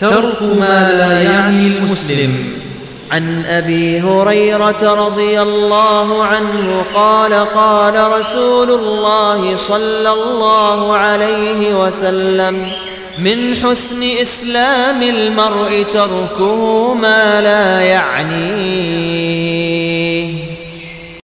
ترك ما لا يعني المسلم. عن أبي هريرة رضي الله عنه قال قال رسول الله صلى الله عليه وسلم من حسن إسلام المرء تركه ما لا يعنيه